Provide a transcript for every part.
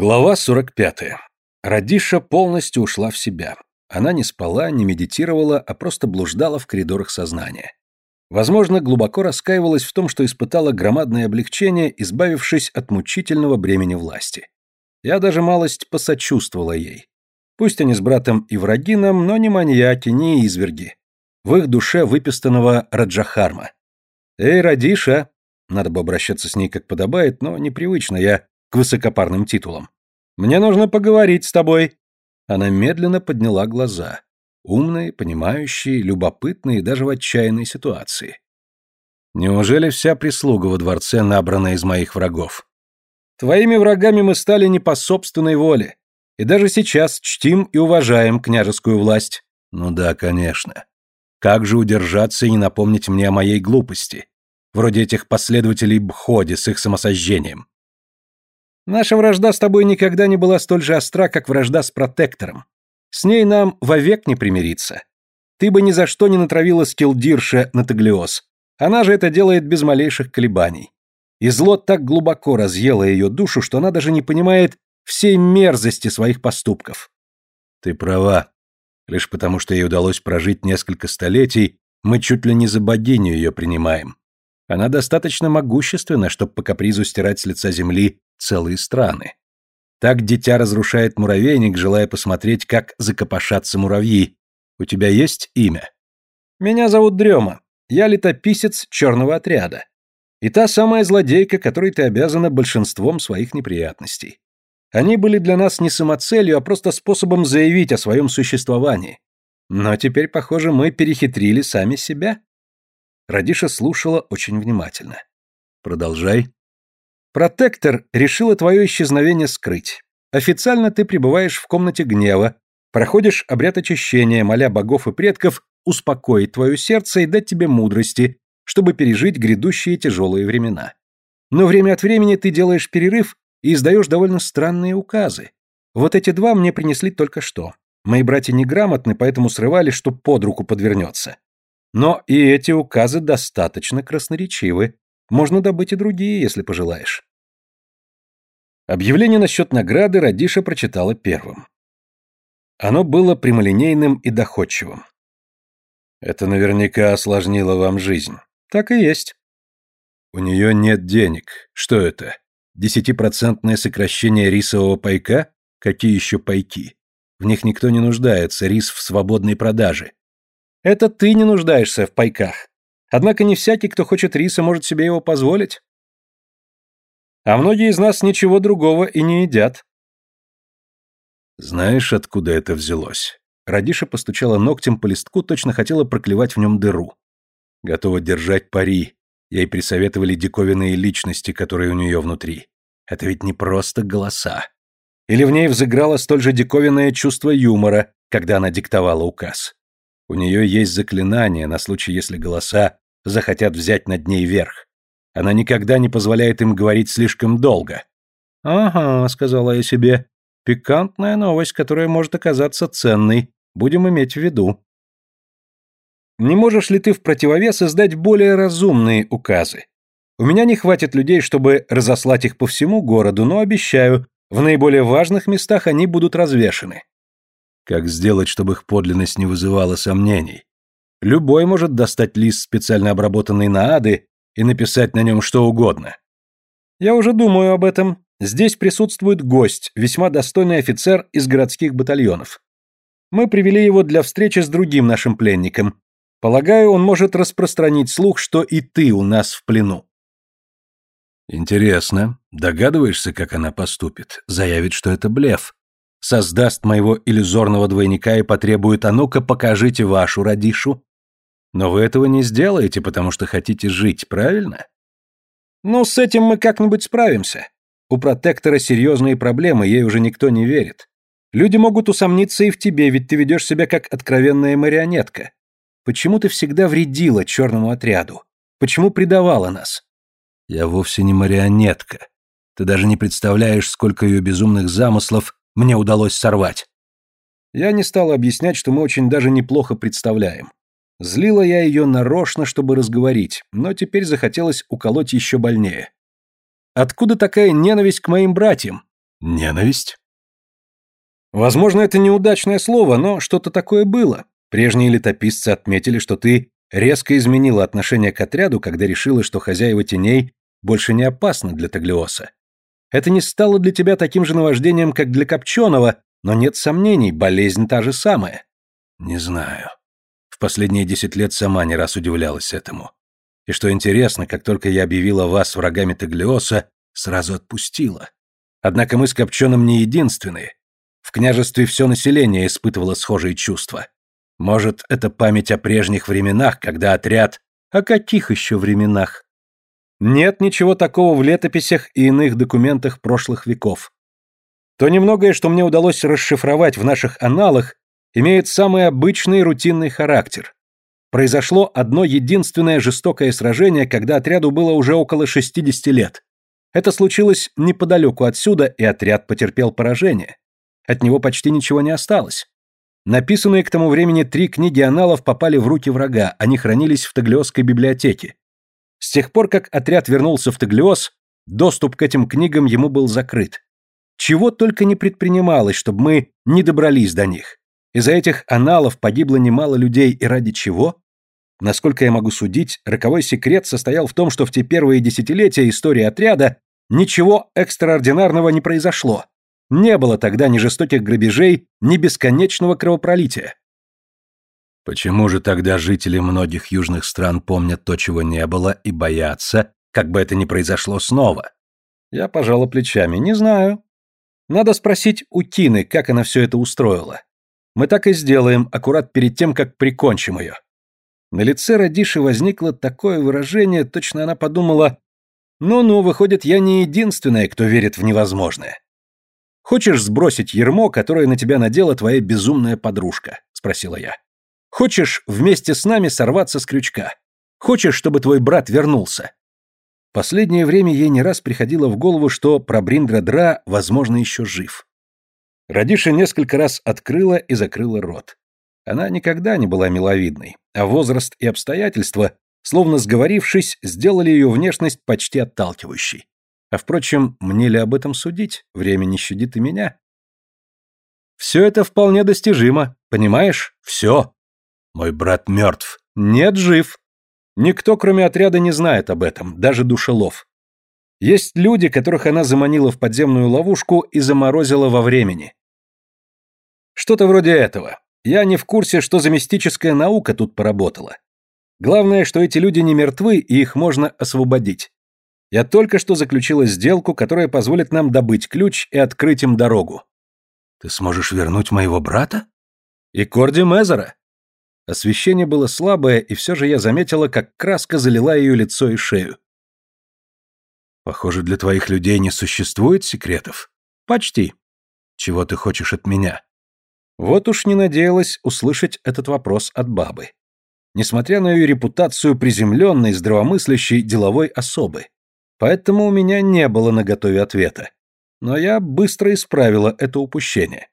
Глава 45. Радиша полностью ушла в себя. Она не спала, не медитировала, а просто блуждала в коридорах сознания. Возможно, глубоко раскаивалась в том, что испытала громадное облегчение, избавившись от мучительного бремени власти. Я даже малость посочувствовала ей. Пусть они с братом и враги нам, но не маньяки, не изверги. В их душе выпистанного Раджахарма. «Эй, Радиша!» Надо бы обращаться с ней как подобает, но непривычно я к высокопарным титулам. «Мне нужно поговорить с тобой». Она медленно подняла глаза. Умные, понимающие, любопытные даже в отчаянной ситуации. Неужели вся прислуга во дворце набрана из моих врагов? Твоими врагами мы стали не по собственной воле. И даже сейчас чтим и уважаем княжескую власть. Ну да, конечно. Как же удержаться и не напомнить мне о моей глупости? Вроде этих последователей Бходи с их самосожжением. Наша вражда с тобой никогда не была столь же остра, как вражда с протектором. С ней нам вовек не примириться. Ты бы ни за что не натравила скилдирша на Таглиоз. Она же это делает без малейших колебаний. И зло так глубоко разъело ее душу, что она даже не понимает всей мерзости своих поступков. Ты права. Лишь потому, что ей удалось прожить несколько столетий, мы чуть ли не за богиню ее принимаем. Она достаточно могущественна, чтобы по капризу стирать с лица земли целые страны. Так дитя разрушает муравейник, желая посмотреть, как закопошатся муравьи. У тебя есть имя? Меня зовут Дрема. Я летописец черного отряда. И та самая злодейка, которой ты обязана большинством своих неприятностей. Они были для нас не самоцелью, а просто способом заявить о своем существовании. Но теперь, похоже, мы перехитрили сами себя. Радиша слушала очень внимательно. Продолжай. Протектор решила твое исчезновение скрыть. Официально ты пребываешь в комнате гнева, проходишь обряд очищения, моля богов и предков успокоить твое сердце и дать тебе мудрости, чтобы пережить грядущие тяжелые времена. Но время от времени ты делаешь перерыв и издаешь довольно странные указы. Вот эти два мне принесли только что. Мои братья неграмотны, поэтому срывали, что под руку подвернется. Но и эти указы достаточно красноречивы. Можно добыть и другие, если пожелаешь. Объявление насчет награды Радиша прочитала первым. Оно было прямолинейным и доходчивым. Это наверняка осложнило вам жизнь. Так и есть. У нее нет денег. Что это? Десятипроцентное сокращение рисового пайка? Какие еще пайки? В них никто не нуждается, рис в свободной продаже. Это ты не нуждаешься в пайках. Однако не всякий, кто хочет риса, может себе его позволить. А многие из нас ничего другого и не едят. Знаешь, откуда это взялось? Радиша постучала ногтем по листку, точно хотела проклевать в нем дыру. Готова держать пари. Ей присоветовали диковинные личности, которые у нее внутри. Это ведь не просто голоса. Или в ней взыграло столь же диковинное чувство юмора, когда она диктовала указ. У нее есть заклинание на случай, если голоса захотят взять над ней верх. Она никогда не позволяет им говорить слишком долго. «Ага», — сказала я себе, — «пикантная новость, которая может оказаться ценной. Будем иметь в виду». Не можешь ли ты в противовес издать более разумные указы? У меня не хватит людей, чтобы разослать их по всему городу, но обещаю, в наиболее важных местах они будут развешаны. Как сделать, чтобы их подлинность не вызывала сомнений? Любой может достать лист, специально обработанный на ады, и написать на нем что угодно. Я уже думаю об этом. Здесь присутствует гость, весьма достойный офицер из городских батальонов. Мы привели его для встречи с другим нашим пленником. Полагаю, он может распространить слух, что и ты у нас в плену. Интересно. Догадываешься, как она поступит? Заявит, что это блеф создаст моего иллюзорного двойника и потребует «а ну-ка, покажите вашу радишу». Но вы этого не сделаете, потому что хотите жить, правильно? Ну, с этим мы как-нибудь справимся. У протектора серьезные проблемы, ей уже никто не верит. Люди могут усомниться и в тебе, ведь ты ведешь себя как откровенная марионетка. Почему ты всегда вредила черному отряду? Почему предавала нас? Я вовсе не марионетка. Ты даже не представляешь, сколько ее безумных замыслов мне удалось сорвать. Я не стал объяснять, что мы очень даже неплохо представляем. Злила я ее нарочно, чтобы разговорить, но теперь захотелось уколоть еще больнее. Откуда такая ненависть к моим братьям? Ненависть? Возможно, это неудачное слово, но что-то такое было. Прежние летописцы отметили, что ты резко изменила отношение к отряду, когда решила, что хозяева теней больше не опасны для Таглиоса. Это не стало для тебя таким же наваждением, как для Копченого, но нет сомнений, болезнь та же самая. Не знаю. В последние десять лет сама не раз удивлялась этому. И что интересно, как только я объявила вас врагами Таглиоса, сразу отпустила. Однако мы с Копченым не единственные. В княжестве все население испытывало схожие чувства. Может, это память о прежних временах, когда отряд... О каких еще временах? Нет ничего такого в летописях и иных документах прошлых веков. То немногое, что мне удалось расшифровать в наших аналах, имеет самый обычный рутинный характер. Произошло одно единственное жестокое сражение, когда отряду было уже около 60 лет. Это случилось неподалеку отсюда, и отряд потерпел поражение. От него почти ничего не осталось. Написанные к тому времени три книги аналов попали в руки врага, они хранились в Таглиосской библиотеке. С тех пор, как отряд вернулся в Таглиос, доступ к этим книгам ему был закрыт. Чего только не предпринималось, чтобы мы не добрались до них. Из-за этих аналов погибло немало людей, и ради чего? Насколько я могу судить, роковой секрет состоял в том, что в те первые десятилетия истории отряда ничего экстраординарного не произошло. Не было тогда ни жестоких грабежей, ни бесконечного кровопролития. Почему же тогда жители многих южных стран помнят то, чего не было, и боятся, как бы это ни произошло снова? Я пожала плечами. Не знаю. Надо спросить у Тины, как она все это устроила. Мы так и сделаем, аккурат перед тем, как прикончим ее. На лице Радиши возникло такое выражение, точно она подумала, «Ну-ну, выходит, я не единственная, кто верит в невозможное». «Хочешь сбросить ермо, которое на тебя надела твоя безумная подружка?» — спросила я. «Хочешь вместе с нами сорваться с крючка? Хочешь, чтобы твой брат вернулся?» Последнее время ей не раз приходило в голову, что Прабриндра-Дра, возможно, еще жив. Радиша несколько раз открыла и закрыла рот. Она никогда не была миловидной, а возраст и обстоятельства, словно сговорившись, сделали ее внешность почти отталкивающей. А впрочем, мне ли об этом судить? Время не щадит и меня. Все это вполне достижимо, понимаешь? Все. Мой брат мертв. Нет, жив. Никто, кроме отряда, не знает об этом, даже душелов. Есть люди, которых она заманила в подземную ловушку и заморозила во времени. Что-то вроде этого. Я не в курсе, что за мистическая наука тут поработала. Главное, что эти люди не мертвы, и их можно освободить. Я только что заключила сделку, которая позволит нам добыть ключ и открыть им дорогу. Ты сможешь вернуть моего брата? И Корди Мезера. Освещение было слабое, и все же я заметила, как краска залила ее лицо и шею. Похоже, для твоих людей не существует секретов. Почти. Чего ты хочешь от меня? Вот уж не надеялась услышать этот вопрос от бабы. Несмотря на ее репутацию приземленной, здравомыслящей деловой особы. Поэтому у меня не было наготове ответа. Но я быстро исправила это упущение.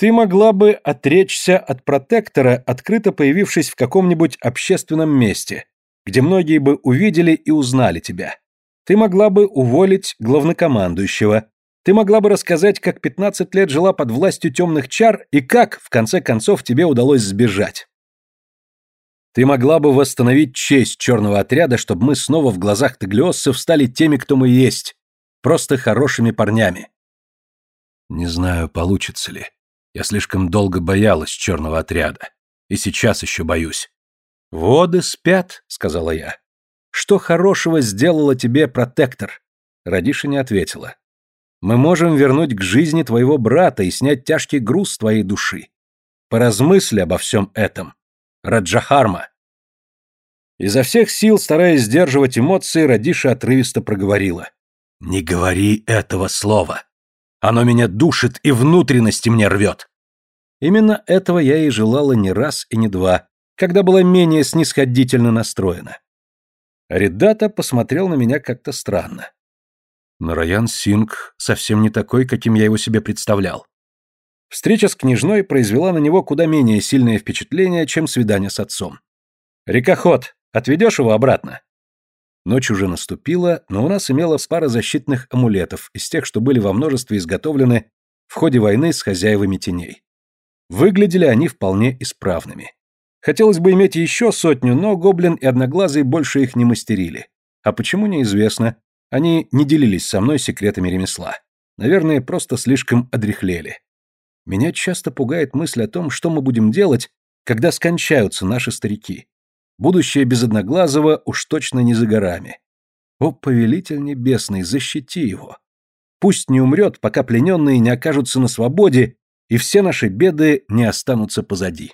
Ты могла бы отречься от протектора, открыто появившись в каком-нибудь общественном месте, где многие бы увидели и узнали тебя. Ты могла бы уволить главнокомандующего. Ты могла бы рассказать, как 15 лет жила под властью темных чар и как, в конце концов, тебе удалось сбежать. Ты могла бы восстановить честь черного отряда, чтобы мы снова в глазах таглиоссов стали теми, кто мы есть. Просто хорошими парнями. Не знаю, получится ли. Я слишком долго боялась черного отряда. И сейчас еще боюсь. «Воды спят», — сказала я. «Что хорошего сделала тебе протектор?» Радиша не ответила. «Мы можем вернуть к жизни твоего брата и снять тяжкий груз твоей души. Поразмысли обо всем этом. Раджахарма. Изо всех сил, стараясь сдерживать эмоции, Радиша отрывисто проговорила. «Не говори этого слова. Оно меня душит и внутренности мне рвет». Именно этого я и желала не раз и не два, когда была менее снисходительно настроена. Реддата посмотрел на меня как-то странно. Но Раян Синг совсем не такой, каким я его себе представлял. Встреча с княжной произвела на него куда менее сильное впечатление, чем свидание с отцом. «Рекоход, отведешь его обратно?» Ночь уже наступила, но у нас имелась пара защитных амулетов из тех, что были во множестве изготовлены в ходе войны с хозяевами теней. Выглядели они вполне исправными. Хотелось бы иметь еще сотню, но гоблин и одноглазый больше их не мастерили. А почему, неизвестно. Они не делились со мной секретами ремесла. Наверное, просто слишком одряхлели. Меня часто пугает мысль о том, что мы будем делать, когда скончаются наши старики. Будущее без Одноглазого уж точно не за горами. О, повелитель небесный, защити его. Пусть не умрет, пока плененные не окажутся на свободе, и все наши беды не останутся позади.